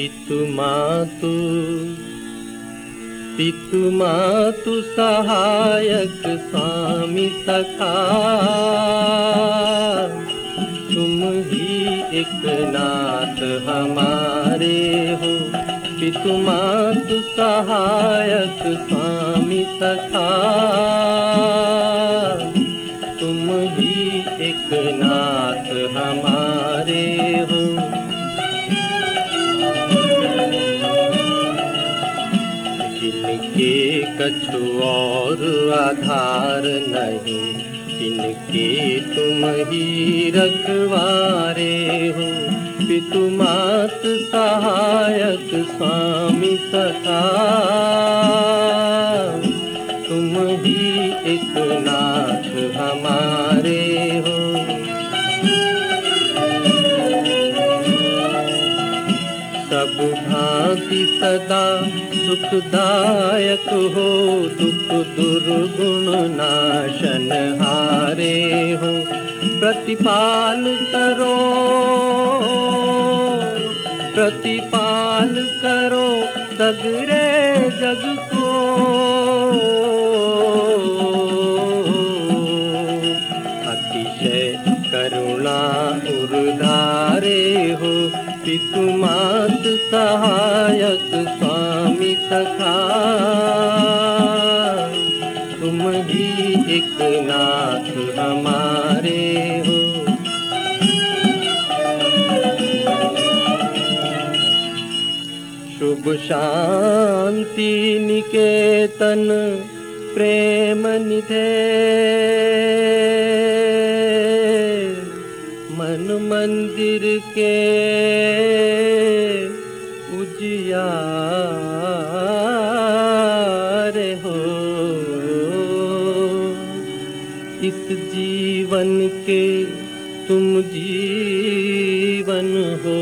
पितु मातु पितु मातु सहायक स्वामी सखा। तुम ही एक नाथ हमारे हो, पितु मातु सहायक स्वामी सखा। तुम ही एक नाथ हमारे हो कछु और आधार नहीं जिनके तुम ही रखवारे हो। पितु मात सहायक स्वामी ही एक नाथ सब भांति सदा सुखदायक हो दुख दुर्गुण नाशन हारे हो। प्रतिपाल करो प्रतिपाल करो सगरे जग को। अतिशय करुणा उर्धारे हो पितु मात सहायक स्वामी सखा। तुम ही एक नाथ हमारे हो। शुभ शांति निकेतन प्रेम निधे। मन मंदिर के इस जीवन के तुम जीवन हो।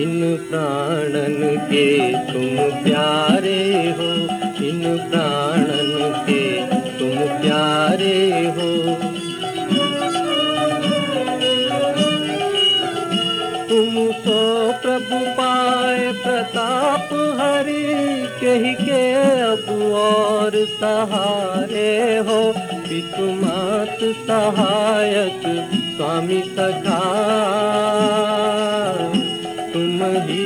इन प्राणन के तुम प्यारे हो। इन प्राणन के तुम प्यारे हो। तुम तो प्रभु पाए प्रताप हरि कही के अब और सहारे हो। पितु मात सहायक स्वामी सखा। तुम ही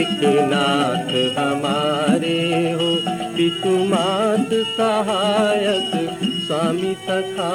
एक नाथ हमारे हो। पितु मात सहायक स्वामी सखा।